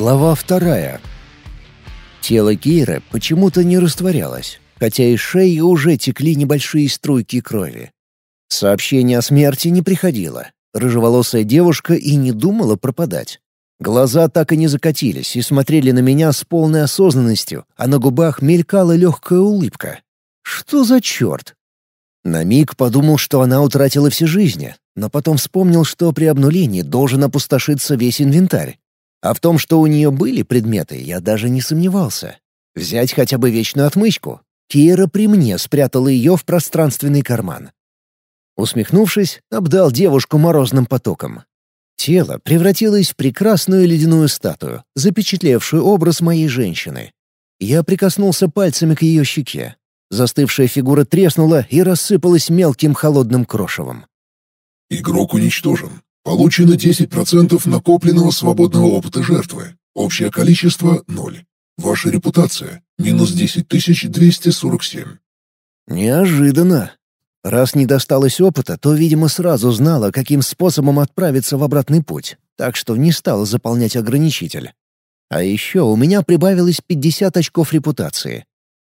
Глава вторая. Тело Киры почему-то не растворялось, хотя из шеи уже текли небольшие струйки крови. Сообщение о смерти не приходило. Рыжеволосая девушка и не думала пропадать. Глаза так и не закатились и смотрели на меня с полной осознанностью, а на губах мелькала легкая улыбка. Что за черт? На миг подумал, что она утратила все жизни, но потом вспомнил, что при обнулении должен опустошиться весь инвентарь. А в том, что у нее были предметы, я даже не сомневался. Взять хотя бы вечную отмычку. Кира при мне спрятала ее в пространственный карман. Усмехнувшись, обдал девушку морозным потоком. Тело превратилось в прекрасную ледяную статую, запечатлевшую образ моей женщины. Я прикоснулся пальцами к ее щеке. Застывшая фигура треснула и рассыпалась мелким холодным крошевом. «Игрок уничтожен. Получено 10% накопленного свободного опыта жертвы. Общее количество — ноль. Ваша репутация — минус 10247. Неожиданно. Раз не досталось опыта, то, видимо, сразу знала, каким способом отправиться в обратный путь, так что не стала заполнять ограничитель. А еще у меня прибавилось 50 очков репутации.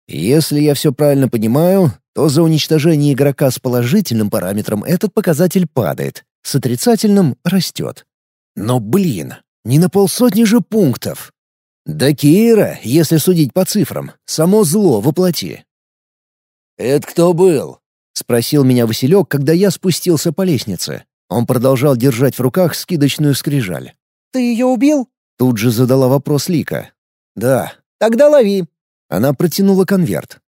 Если я все правильно понимаю, то за уничтожение игрока с положительным параметром этот показатель падает, с отрицательным растет. Но, блин, не на полсотни же пунктов. Да Кира, если судить по цифрам, само зло воплоти. «Это кто был?» — спросил меня Василек, когда я спустился по лестнице. Он продолжал держать в руках скидочную скрижаль. «Ты ее убил?» — тут же задала вопрос Лика. «Да». «Тогда лови». Она протянула конверт.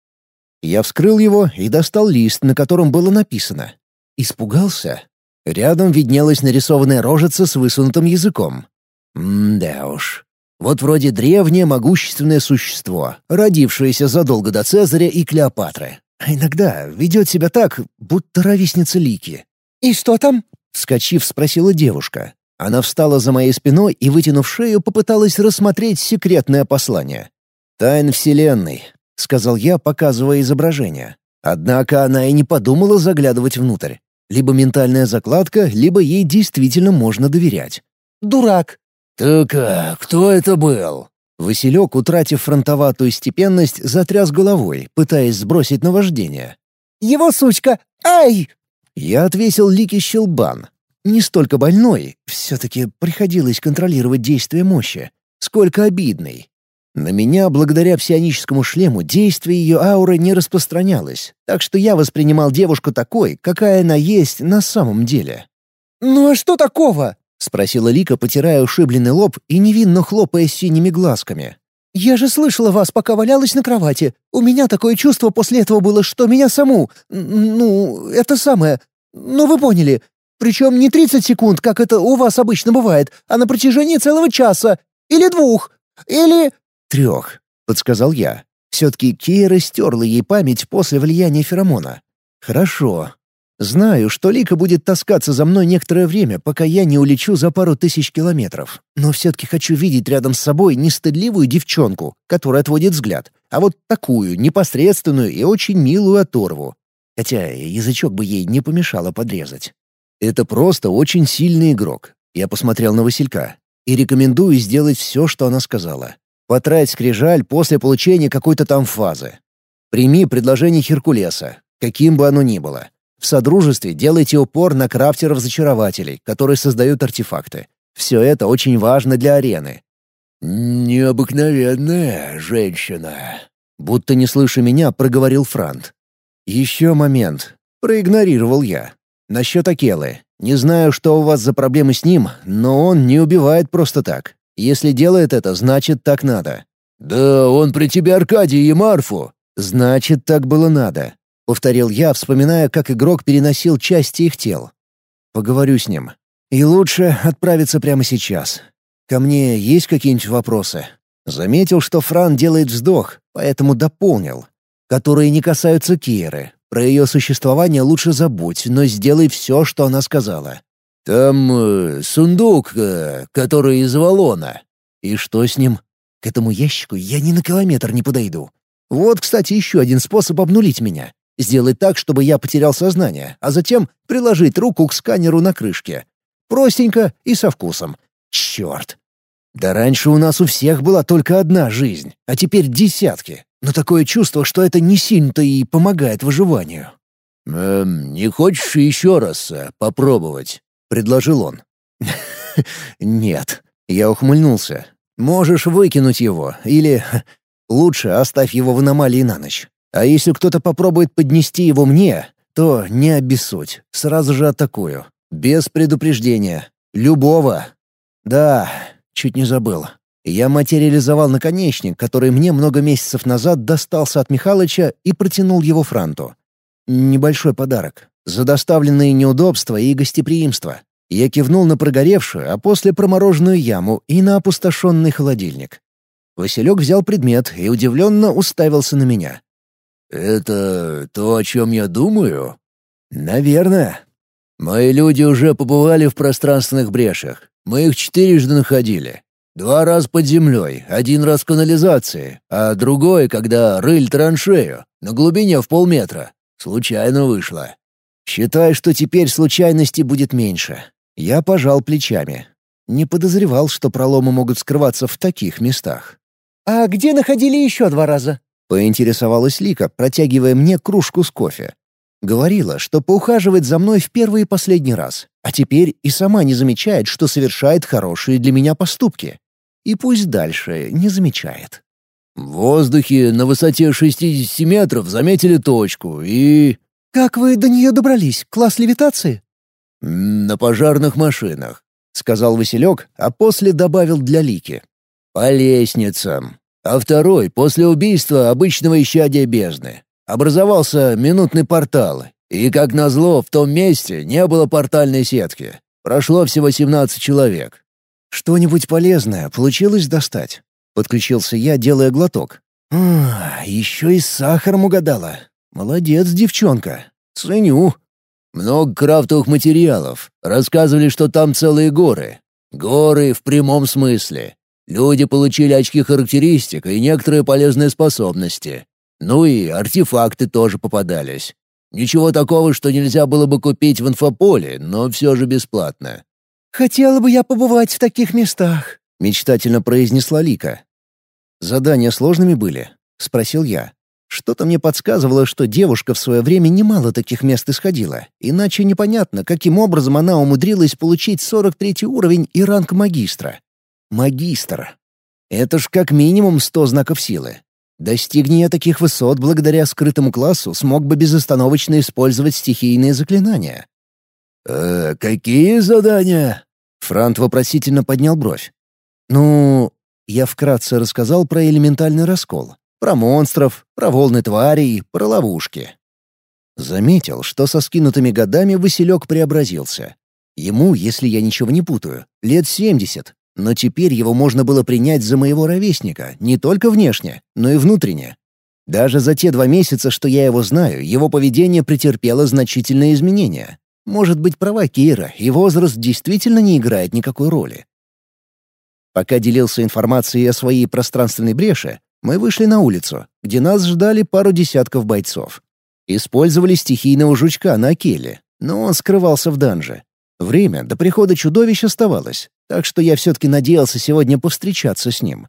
Я вскрыл его и достал лист, на котором было написано. Испугался? Рядом виднелась нарисованная рожица с высунутым языком. М-да уж. Вот вроде древнее могущественное существо, родившееся задолго до Цезаря и Клеопатры. А иногда ведет себя так, будто ровесница Лики. «И что там?» — вскочив, спросила девушка. Она встала за моей спиной и, вытянув шею, попыталась рассмотреть секретное послание. «Тайн Вселенной», — сказал я, показывая изображение. Однако она и не подумала заглядывать внутрь. Либо ментальная закладка, либо ей действительно можно доверять. «Дурак!» «Так а, кто это был?» Василек, утратив фронтоватую степенность, затряс головой, пытаясь сбросить наваждение. «Его сучка! Ай!» Я отвесил Лике щелбан. Не столько больной, все-таки приходилось контролировать действие мощи, сколько обидный. На меня, благодаря псионическому шлему, действие ее ауры не распространялось, так что я воспринимал девушку такой, какая она есть на самом деле. «Ну а что такого?» — спросила Лика, потирая ушибленный лоб и невинно хлопая синими глазками. «Я же слышала вас, пока валялась на кровати. У меня такое чувство после этого было, что меня саму... Ну, это самое... Ну, вы поняли. Причем не 30 секунд, как это у вас обычно бывает, а на протяжении целого часа. Или двух. Или... «Трех», — подсказал я. Все-таки Кира стерла ей память после влияния феромона. «Хорошо. Знаю, что Лика будет таскаться за мной некоторое время, пока я не улечу за пару тысяч километров. Но все-таки хочу видеть рядом с собой не стыдливую девчонку, которая отводит взгляд, а вот такую, непосредственную и очень милую оторву. Хотя язычок бы ей не помешало подрезать. Это просто очень сильный игрок. Я посмотрел на Василька и рекомендую сделать все, что она сказала. Потрать скрижаль после получения какой-то там фазы. Прими предложение Херкулеса, каким бы оно ни было. В Содружестве делайте упор на крафтеров-зачарователей, которые создают артефакты. Все это очень важно для арены. «Необыкновенная женщина», — будто не слыша меня, проговорил Франт. «Еще момент. Проигнорировал я. Насчет Акелы. Не знаю, что у вас за проблемы с ним, но он не убивает просто так. Если делает это, значит, так надо». «Да он при тебе Аркадий и Марфу». «Значит, так было надо», — повторил я, вспоминая, как игрок переносил части их тел. «Поговорю с ним. И лучше отправиться прямо сейчас. Ко мне есть какие-нибудь вопросы?» Заметил, что Фран делает вздох, поэтому дополнил. «Которые не касаются Киры. Про ее существование лучше забудь, но сделай все, что она сказала. «Там э, сундук, э, который из Валона. И что с ним? К этому ящику я ни на километр не подойду. Вот, кстати, еще один способ обнулить меня. Сделать так, чтобы я потерял сознание, а затем приложить руку к сканеру на крышке. Простенько и со вкусом. Черт! Да раньше у нас у всех была только одна жизнь, а теперь десятки. Но такое чувство, что это не сильно-то и помогает выживанию. «Эм, не хочешь еще раз э, попробовать?» — предложил он. «Нет». Я ухмыльнулся. «Можешь выкинуть его, или... Лучше оставь его в аномалии на ночь. А если кто-то попробует поднести его мне, то не обессудь, сразу же атакую. Без предупреждения. Любого. Да, чуть не забыл. Я материализовал наконечник, который мне много месяцев назад достался от Михалыча и протянул его Франту. Небольшой подарок. За доставленные неудобства и гостеприимство. Я кивнул на прогоревшую, а после промороженную яму и на опустошенный холодильник. Василек взял предмет и удивленно уставился на меня. «Это то, о чем я думаю?» «Наверное. Мои люди уже побывали в пространственных брешах. Мы их четырежды находили. Два раза под землей, один раз в канализации, а другой, когда рыль траншею, на глубине в полметра. Случайно вышло. Считай, что теперь случайностей будет меньше. Я пожал плечами. Не подозревал, что проломы могут скрываться в таких местах. «А где находили еще два раза?» — поинтересовалась Лика, протягивая мне кружку с кофе. Говорила, что поухаживает за мной в первый и последний раз, а теперь и сама не замечает, что совершает хорошие для меня поступки. И пусть дальше не замечает. В воздухе на высоте 60 метров заметили точку и... «Как вы до нее добрались? Класс левитации?» «На пожарных машинах», — сказал Василек, а после добавил для Лики. «По лестницам а второй — после убийства обычного исчадия бездны. Образовался минутный портал, и, как назло, в том месте не было портальной сетки. Прошло всего 17 человек. «Что-нибудь полезное получилось достать?» Подключился я, делая глоток. «А, еще и с сахаром угадала. Молодец, девчонка. Ценю». Много крафтовых материалов. Рассказывали, что там целые горы. Горы в прямом смысле. Люди получили очки характеристик и некоторые полезные способности. Ну и артефакты тоже попадались. Ничего такого, что нельзя было бы купить в инфополе, но все же бесплатно. «Хотела бы я побывать в таких местах», — мечтательно произнесла Лика. «Задания сложными были?» — спросил я. Что-то мне подсказывало, что девушка в свое время немало таких мест исходила, иначе непонятно, каким образом она умудрилась получить 43 уровень и ранг магистра. Магистр. Это ж как минимум сто знаков силы. Достигни я таких высот благодаря скрытому классу, смог бы безостановочно использовать стихийные заклинания. «Э, какие задания?» Франт вопросительно поднял бровь. «Ну...» Я вкратце рассказал про элементальный раскол. Про монстров, про волны тварей, про ловушки. Заметил, что со скинутыми годами Василек преобразился. Ему, если я ничего не путаю, лет семьдесят, но теперь его можно было принять за моего ровесника, не только внешне, но и внутренне. Даже за те два месяца, что я его знаю, его поведение претерпело значительные изменения. Может быть, права Кира, и возраст действительно не играет никакой роли. Пока делился информацией о своей пространственной бреше, мы вышли на улицу, где нас ждали пару десятков бойцов. Использовали стихийного жучка на Акеле, но он скрывался в данже. Время до прихода чудовищ оставалось, так что я все-таки надеялся сегодня повстречаться с ним.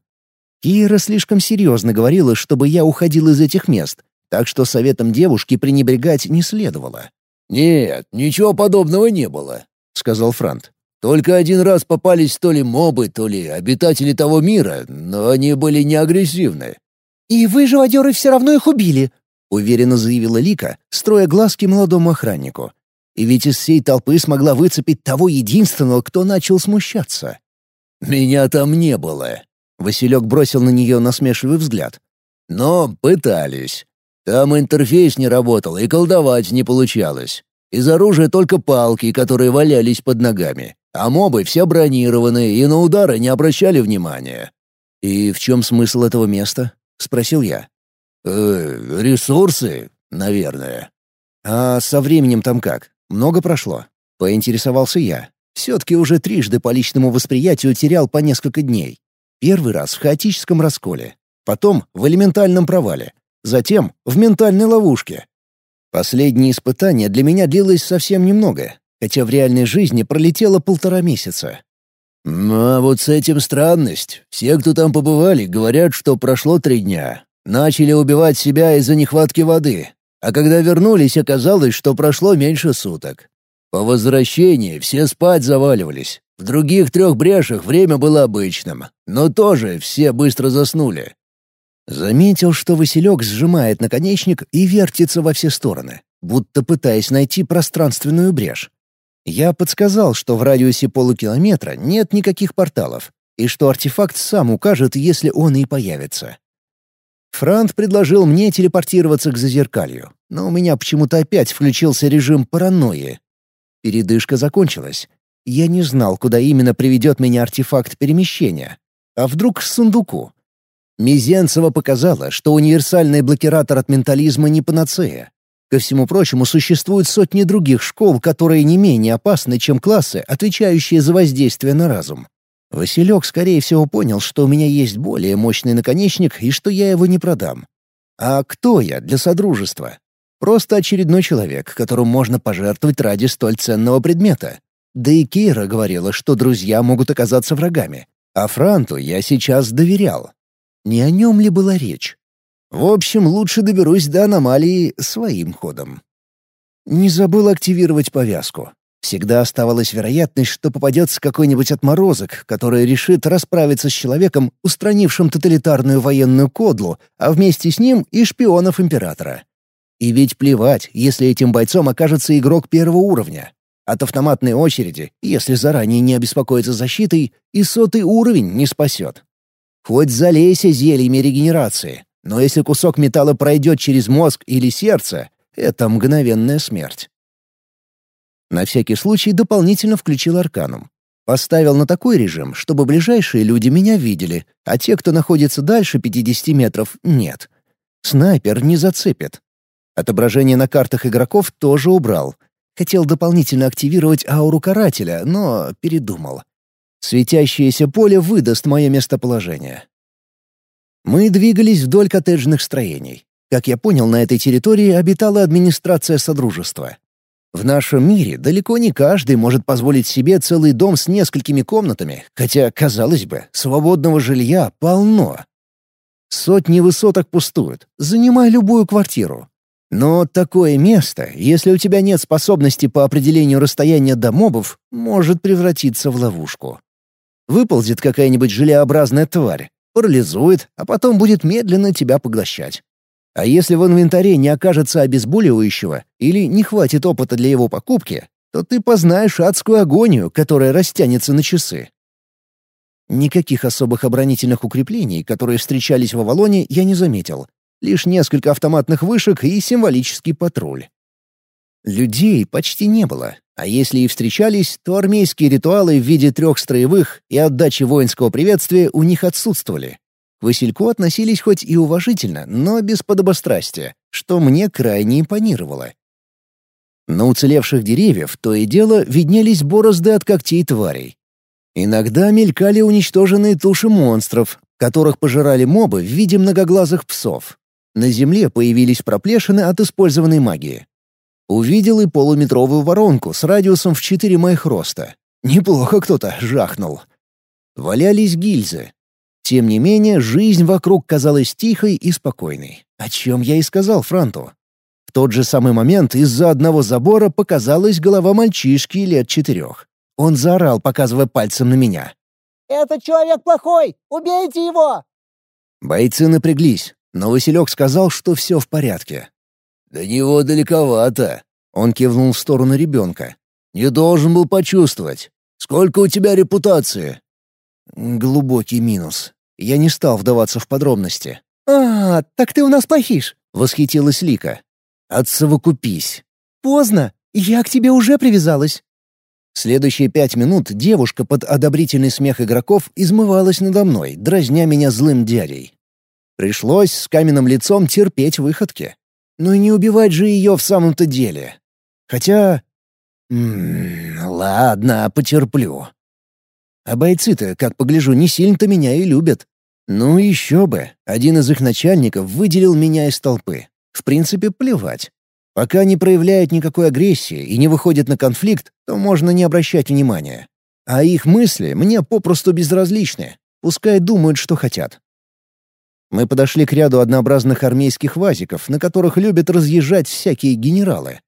Кира слишком серьезно говорила, чтобы я уходил из этих мест, так что советом девушки пренебрегать не следовало. «Нет, ничего подобного не было», — сказал Франт. «Только один раз попались то ли мобы, то ли обитатели того мира, но они были не агрессивны». «И вы, живодеры, все равно их убили», — уверенно заявила Лика, строя глазки молодому охраннику. И ведь из всей толпы смогла выцепить того единственного, кто начал смущаться. «Меня там не было», — Василек бросил на нее насмешливый взгляд. «Но пытались. Там интерфейс не работал, и колдовать не получалось. Из оружия только палки, которые валялись под ногами, а мобы все бронированные и на удары не обращали внимания». «И в чем смысл этого места?» — спросил я. «Э, ресурсы, наверное». «А со временем там как? Много прошло?» — поинтересовался я. Все-таки уже трижды по личному восприятию терял по несколько дней. Первый раз в хаотическом расколе, потом в элементальном провале, затем в ментальной ловушке. Последнее испытание для меня длилось совсем немного, хотя в реальной жизни пролетело полтора месяца. «Ну, а вот с этим странность. Все, кто там побывали, говорят, что прошло три дня. Начали убивать себя из-за нехватки воды. А когда вернулись, оказалось, что прошло меньше суток. По возвращении все спать заваливались. В других трех брешах время было обычным, но тоже все быстро заснули. Заметил, что Василек сжимает наконечник и вертится во все стороны, будто пытаясь найти пространственную брешь. Я подсказал, что в радиусе полукилометра нет никаких порталов, и что артефакт сам укажет, если он и появится. Франт предложил мне телепортироваться к зазеркалью, но у меня почему-то опять включился режим паранойи. Передышка закончилась. Я не знал, куда именно приведет меня артефакт перемещения. А вдруг к сундуку? Мизенцева показала, что универсальный блокиратор от ментализма не панацея. Ко всему прочему, существуют сотни других школ, которые не менее опасны, чем классы, отвечающие за воздействие на разум. Василек, скорее всего, понял, что у меня есть более мощный наконечник и что я его не продам. А кто я для Содружества? Просто очередной человек, которому можно пожертвовать ради столь ценного предмета. Да и Кира говорила, что друзья могут оказаться врагами. А Франту я сейчас доверял. Не о нем ли была речь? В общем, лучше доберусь до аномалии своим ходом. Не забыл активировать повязку. Всегда оставалась вероятность, что попадется какой-нибудь отморозок, который решит расправиться с человеком, устранившим тоталитарную военную кодлу, а вместе с ним и шпионов императора. И ведь плевать, если этим бойцом окажется игрок первого уровня. От автоматной очереди, если заранее не обеспокоиться защитой, и сотый уровень не спасет. Хоть залейся зельями регенерации, но если кусок металла пройдет через мозг или сердце, это мгновенная смерть. На всякий случай дополнительно включил арканум. Поставил на такой режим, чтобы ближайшие люди меня видели, а те, кто находится дальше 50 метров, нет. Снайпер не зацепит. Отображение на картах игроков тоже убрал. Хотел дополнительно активировать ауру карателя, но передумал. Светящееся поле выдаст мое местоположение. Мы двигались вдоль коттеджных строений. Как я понял, на этой территории обитала администрация Содружества. В нашем мире далеко не каждый может позволить себе целый дом с несколькими комнатами, хотя, казалось бы, свободного жилья полно. Сотни высоток пустуют, занимай любую квартиру. Но такое место, если у тебя нет способности по определению расстояния до мобов, может превратиться в ловушку. Выползет какая-нибудь желеобразная тварь, парализует, а потом будет медленно тебя поглощать. А если в инвентаре не окажется обезболивающего или не хватит опыта для его покупки, то ты познаешь адскую агонию, которая растянется на часы. Никаких особых оборонительных укреплений, которые встречались в Авалоне, я не заметил. Лишь несколько автоматных вышек и символический патруль. Людей почти не было, а если и встречались, то армейские ритуалы в виде трех строевых и отдачи воинского приветствия у них отсутствовали. К Васильку относились хоть и уважительно, но без подобострастия, что мне крайне импонировало. На уцелевших деревьев то и дело виднелись борозды от когтей тварей. Иногда мелькали уничтоженные туши монстров, которых пожирали мобы в виде многоглазых псов. На земле появились проплешины от использованной магии. Увидел и полуметровую воронку с радиусом в четыре моих роста. Неплохо кто-то жахнул. Валялись гильзы. Тем не менее, жизнь вокруг казалась тихой и спокойной, о чем я и сказал Франту. В тот же самый момент из-за одного забора показалась голова мальчишки лет четырех. Он заорал, показывая пальцем на меня. «Этот человек плохой! Убейте его!» Бойцы напряглись, но Василек сказал, что все в порядке. «До него далековато», — он кивнул в сторону ребенка. «Не должен был почувствовать. Сколько у тебя репутации?» Глубокий минус. Я не стал вдаваться в подробности. «А, так ты у нас плохиш», — восхитилась Лика. «Отсовокупись». «Поздно. Я к тебе уже привязалась». Следующие пять минут девушка под одобрительный смех игроков измывалась надо мной, дразня меня злым дядей. Пришлось с каменным лицом терпеть выходки. Ну и не убивать же ее в самом-то деле. Хотя... М -м, ладно, потерплю. А бойцы-то, как погляжу, не сильно-то меня и любят. Ну еще бы, один из их начальников выделил меня из толпы. В принципе, плевать. Пока не проявляют никакой агрессии и не выходят на конфликт, то можно не обращать внимания. а их мысли мне попросту безразличны. Пускай думают, что хотят. Мы подошли к ряду однообразных армейских вазиков, на которых любят разъезжать всякие генералы.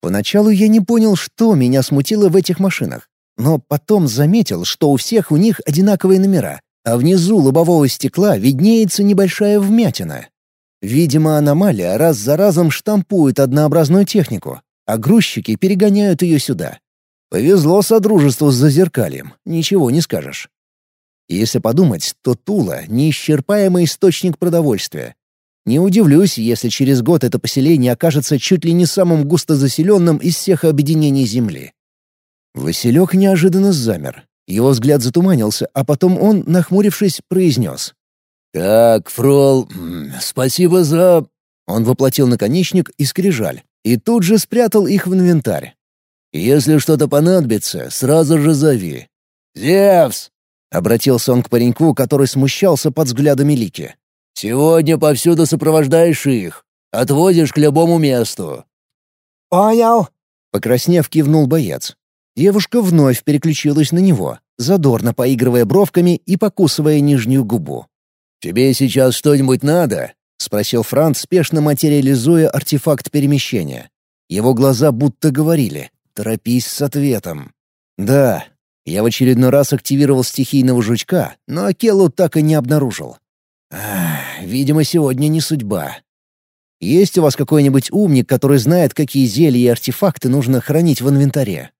Поначалу я не понял, что меня смутило в этих машинах, но потом заметил, что у всех у них одинаковые номера, а внизу лобового стекла виднеется небольшая вмятина. Видимо, аномалия раз за разом штампует однообразную технику, а грузчики перегоняют ее сюда. Повезло содружеству с зазеркальем, ничего не скажешь. Если подумать, то Тула — неисчерпаемый источник продовольствия. Не удивлюсь, если через год это поселение окажется чуть ли не самым густозаселенным из всех объединений Земли. Василек неожиданно замер. Его взгляд затуманился, а потом он, нахмурившись, произнес. «Так, Фрол, спасибо за...» Он воплотил наконечник и скрижаль, и тут же спрятал их в инвентарь. «Если что-то понадобится, сразу же зови». «Зевс!» — обратился он к пареньку, который смущался под взглядами Лики. «Сегодня повсюду сопровождаешь их. Отвозишь к любому месту». «Понял», — покраснев, кивнул боец. Девушка вновь переключилась на него, задорно поигрывая бровками и покусывая нижнюю губу. «Тебе сейчас что-нибудь надо?» — спросил Франц, спешно материализуя артефакт перемещения. Его глаза будто говорили «торопись с ответом». «Да». Я в очередной раз активировал стихийного жучка, но Акелу так и не обнаружил. Ах, видимо, сегодня не судьба. Есть у вас какой-нибудь умник, который знает, какие зелья и артефакты нужно хранить в инвентаре?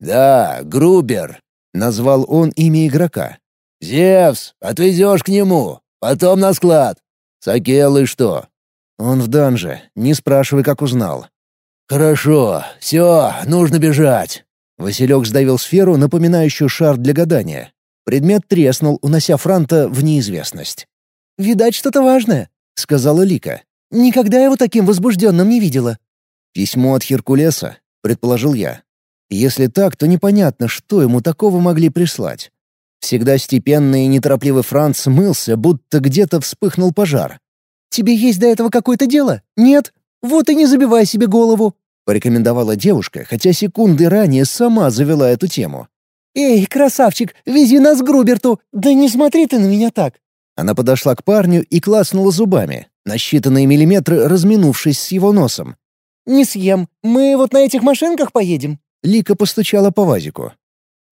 «Да, Грубер», — назвал он имя игрока. «Зевс, отвезешь к нему, потом на склад. Сакелы что?» «Он в данже, не спрашивай, как узнал». «Хорошо, все, нужно бежать». Василек сдавил сферу, напоминающую шар для гадания. Предмет треснул, унося Франта в неизвестность. «Видать, что-то важное», — сказала Лика. «Никогда его таким возбужденным не видела». «Письмо от Херкулеса», — предположил я. Если так, то непонятно, что ему такого могли прислать. Всегда степенный и неторопливый Франц мылся, будто где-то вспыхнул пожар. «Тебе есть до этого какое-то дело? Нет? Вот и не забивай себе голову», — порекомендовала девушка, хотя секунды ранее сама завела эту тему. «Эй, красавчик, вези нас к Груберту! Да не смотри ты на меня так!» Она подошла к парню и класнула зубами, на считанные миллиметры разминувшись с его носом. «Не съем. Мы вот на этих машинках поедем?» Лика постучала по вазику.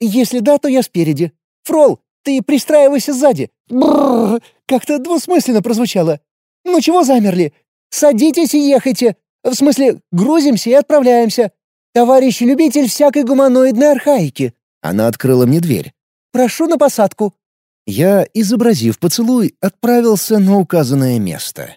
«Если да, то я спереди. Фрол, ты пристраивайся сзади. Бррр, как-то двусмысленно прозвучало. Ну чего замерли? Садитесь и ехайте. В смысле, грузимся и отправляемся. Товарищ любитель всякой гуманоидной архаики». Она открыла мне дверь. «Прошу на посадку». Я, изобразив поцелуй, отправился на указанное место.